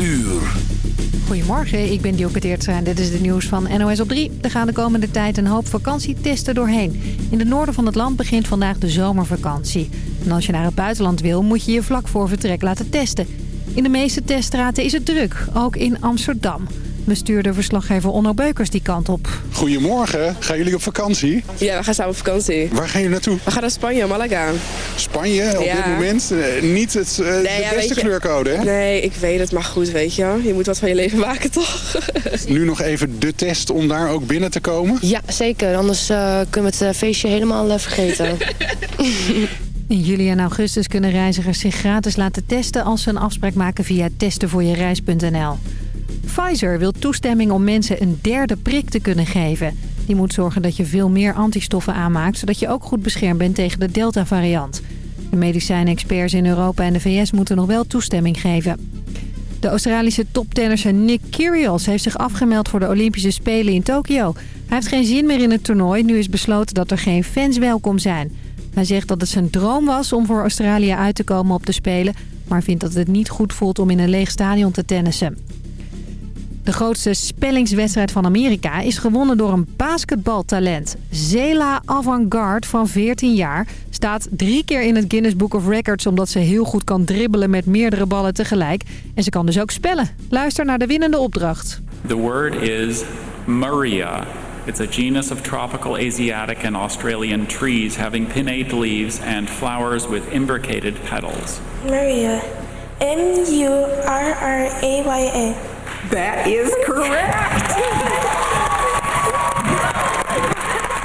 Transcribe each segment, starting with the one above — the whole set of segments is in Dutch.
uur. Goedemorgen, ik ben Teertstra en dit is het nieuws van NOS op 3. Er gaan de komende tijd een hoop vakantietesten doorheen. In het noorden van het land begint vandaag de zomervakantie. En als je naar het buitenland wil, moet je je vlak voor vertrek laten testen. In de meeste teststraten is het druk, ook in Amsterdam. Bestuurder verslaggever Onno Beukers die kant op. Goedemorgen, gaan jullie op vakantie? Ja, we gaan samen op vakantie. Waar gaan jullie naartoe? We gaan naar Spanje, Malaga. Spanje op Ja. dit moment? eh, niet het, eh, de ja, beste kleurcode, hè? Nee, ik weet het, maar goed, weet je. Je moet wat van je leven maken, toch? Nu nog even de test om daar ook binnen te komen. Ja, zeker. Anders eh, kunnen we het feestje helemaal vergeten. In juli en augustus kunnen reizigers zich gratis laten testen... als ze een afspraak maken via testenvoorjereis.nl. Pfizer wil toestemming om mensen een derde prik te kunnen geven. Die moet zorgen dat je veel meer antistoffen aanmaakt... zodat je ook goed beschermd bent tegen de Delta-variant. De medicijnexperts in Europa en de VS moeten nog wel toestemming geven. De Australische toptennisser Nick Kyrgios heeft zich afgemeld voor de Olympische Spelen in Tokio. Hij heeft geen zin meer in het toernooi. Nu is besloten dat er geen fans welkom zijn. Hij zegt dat het zijn droom was om voor Australië uit te komen op de Spelen... maar vindt dat het niet goed voelt om in een leeg stadion te tennissen. De grootste spellingswedstrijd van Amerika is gewonnen door een basketbaltalent. Zela Avantgarde van 14 jaar staat drie keer in het Guinness Book of Records... omdat ze heel goed kan dribbelen met meerdere ballen tegelijk. En ze kan dus ook spellen. Luister naar de winnende opdracht. The word is Maria. It's a genus of tropical Asiatic and Australian trees having pinnate leaves and flowers with imbricated petals. Maria. M-U-R-R-A-Y-A. That is correct.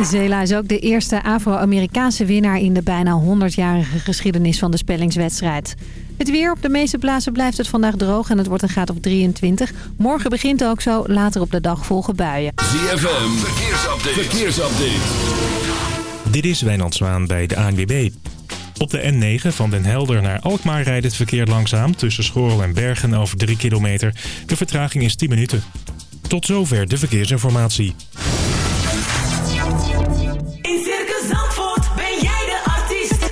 Zela is ook de eerste Afro-Amerikaanse winnaar in de bijna 100-jarige geschiedenis van de spellingswedstrijd. Het weer op de meeste plaatsen blijft het vandaag droog en het wordt een graad of 23. Morgen begint ook zo, later op de dag volgen buien. ZFM, verkeersupdate. verkeersupdate. Dit is Wijnand Zwaan bij de ANWB. Op de N9 van Den Helder naar Alkmaar rijdt het verkeer langzaam... tussen Schorrel en Bergen over 3 kilometer. De vertraging is 10 minuten. Tot zover de verkeersinformatie. In Circus Zandvoort ben jij de artiest.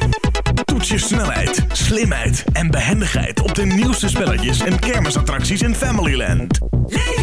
Toets je snelheid, slimheid en behendigheid op de nieuwste spelletjes en kermisattracties in Familyland. Leef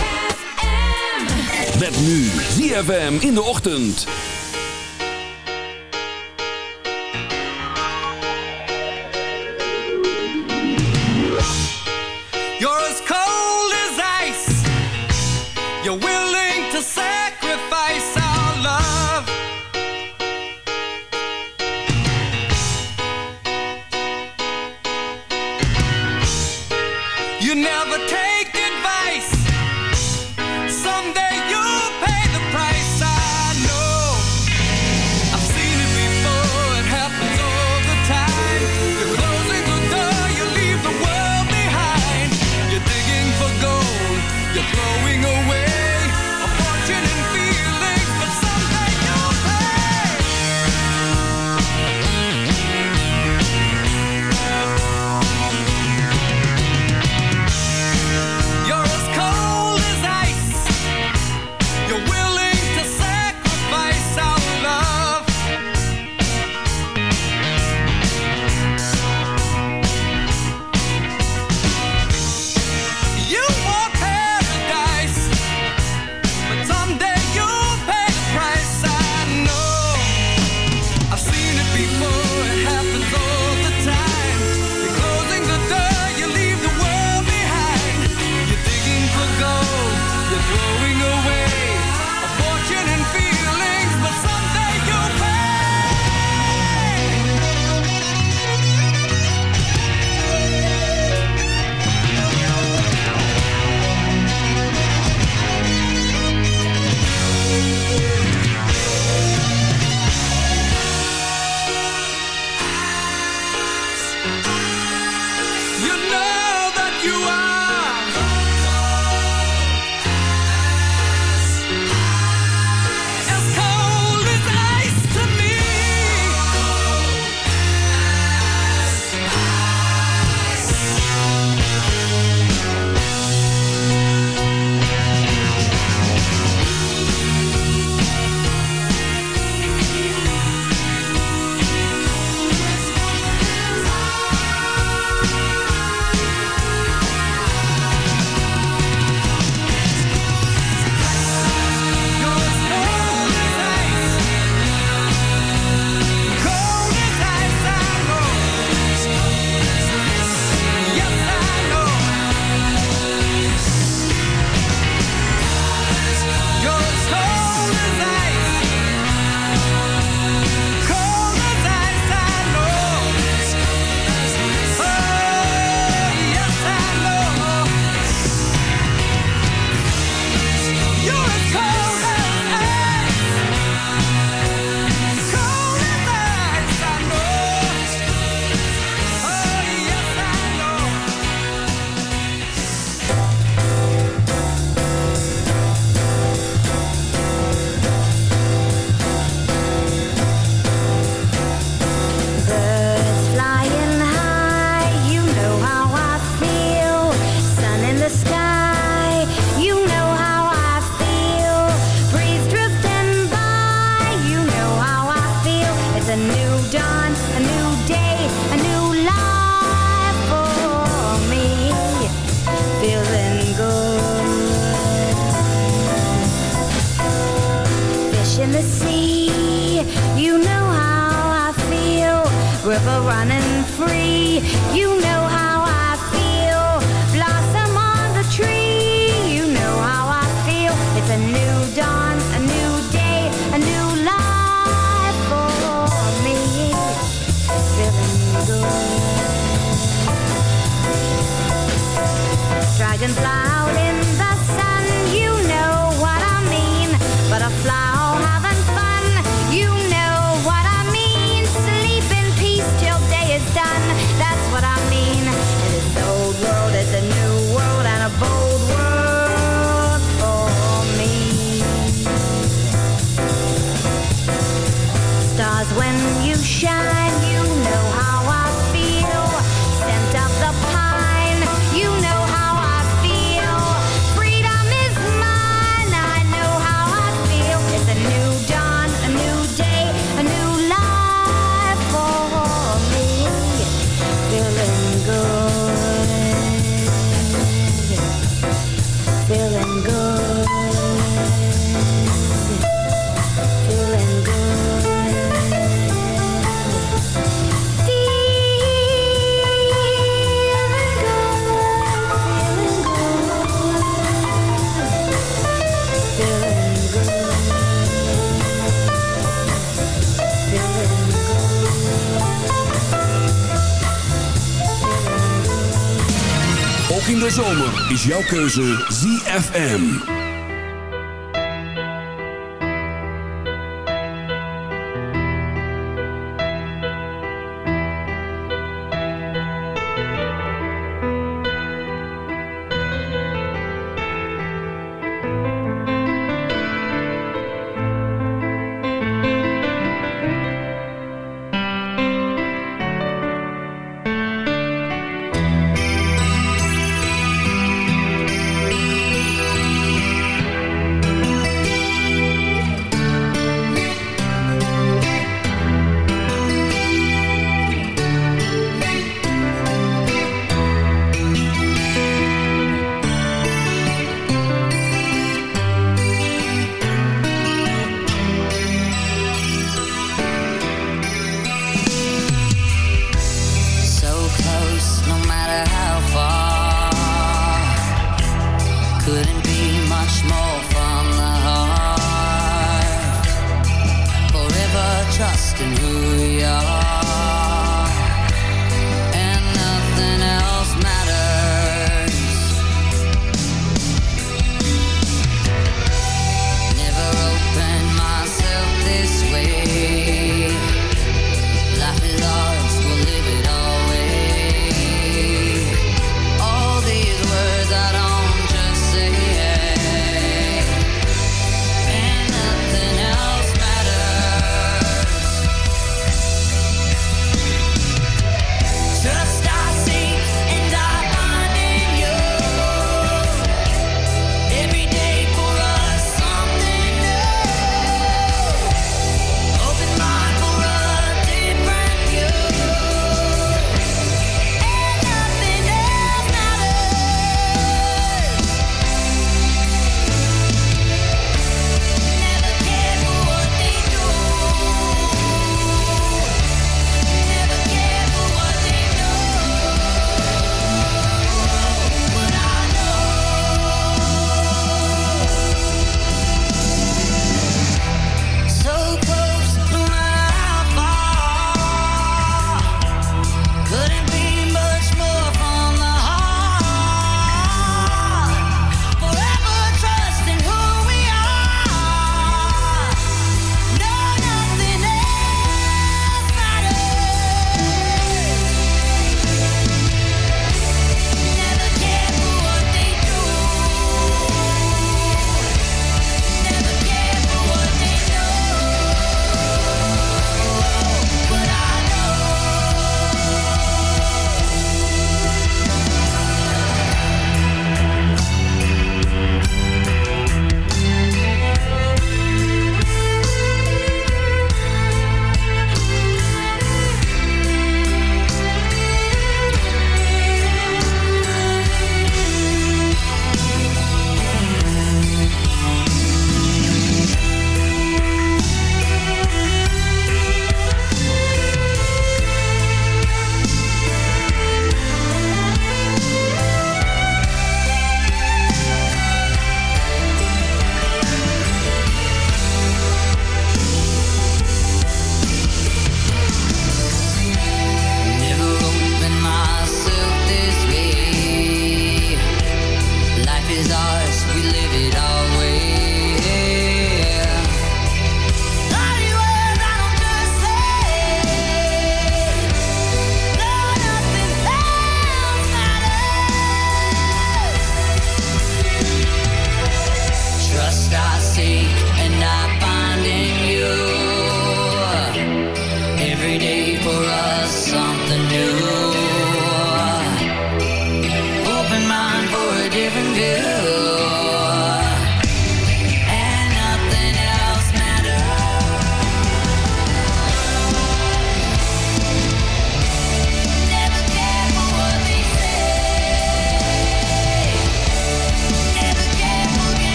Met nu ZFM in de ochtend. Is jouw keuze ZFM.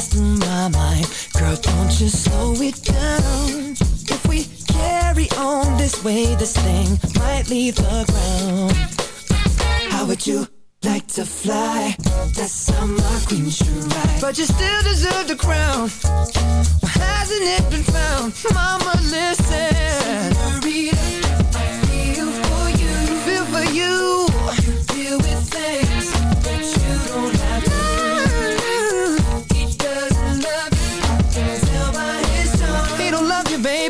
Fast in my mind. Girl, don't you slow it down. If we carry on this way, this thing might leave the ground. How would you like to fly? That's how my queen should ride. But you still deserve the crown. Why hasn't it been found? Mama, listen. Senorita, I feel for you. Feel for you. You deal with things baby.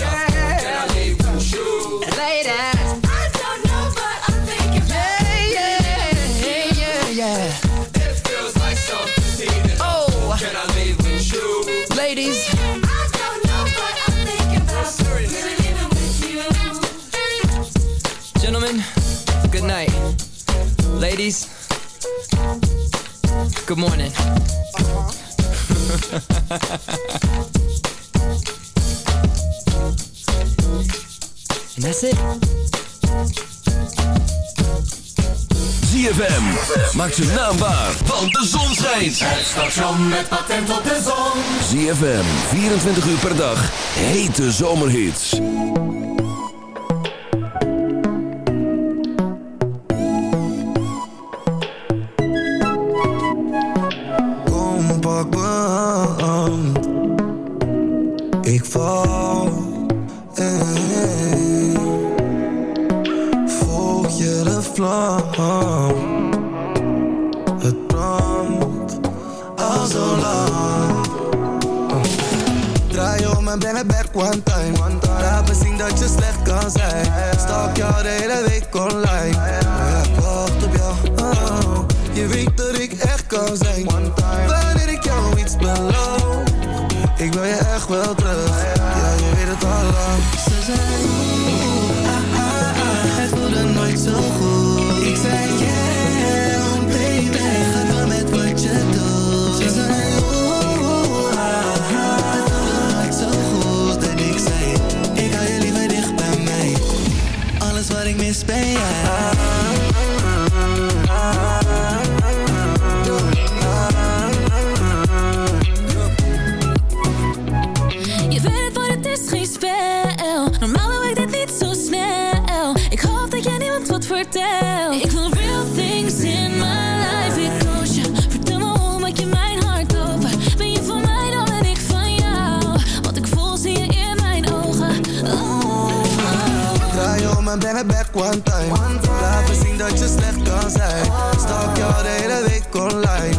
up. Gentlemen, good night. Ladies, good morning. And that's it. ZFM. Maak zijn naam waar, want de zon schijnt. Het station met patent op de zon. ZFM, 24 uur per dag. Hete zomerhits. maar ben back one time. one time. Laat me zien dat je slecht kan zijn. Stalk jou de hele week online.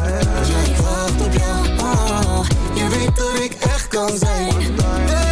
Jij wacht op jou, oh. je weet dat ik echt kan zijn.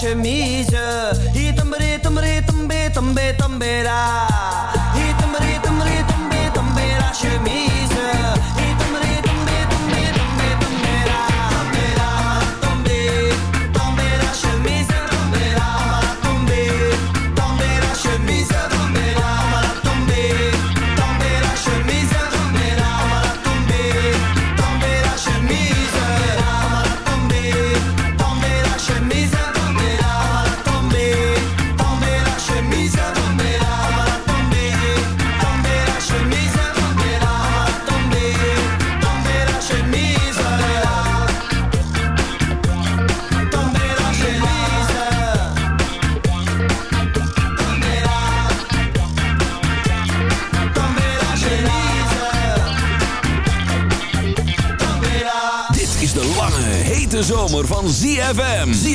chemise. E tambere, tambere, tambê, tambê.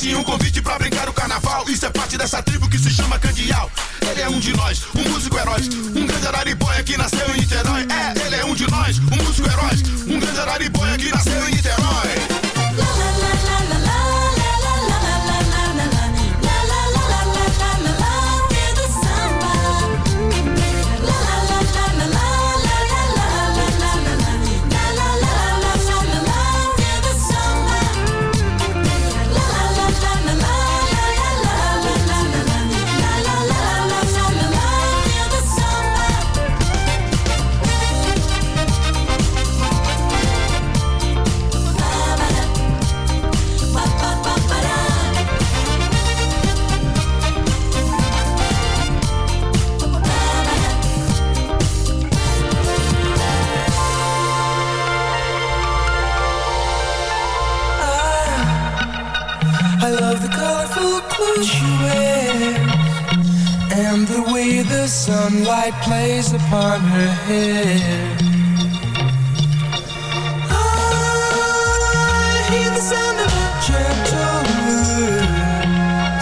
assim um convite pra brincar o carnaval. Isso é parte dessa tribo que se chama Candial. Ele é um de nós, um músico herói, um grande araribóia que nasceu upon her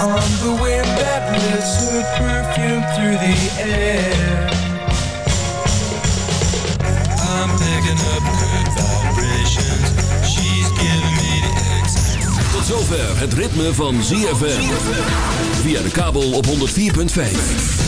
on the through the air. She's giving me. Tot zover het ritme van ZFM. Via de kabel op 104.5.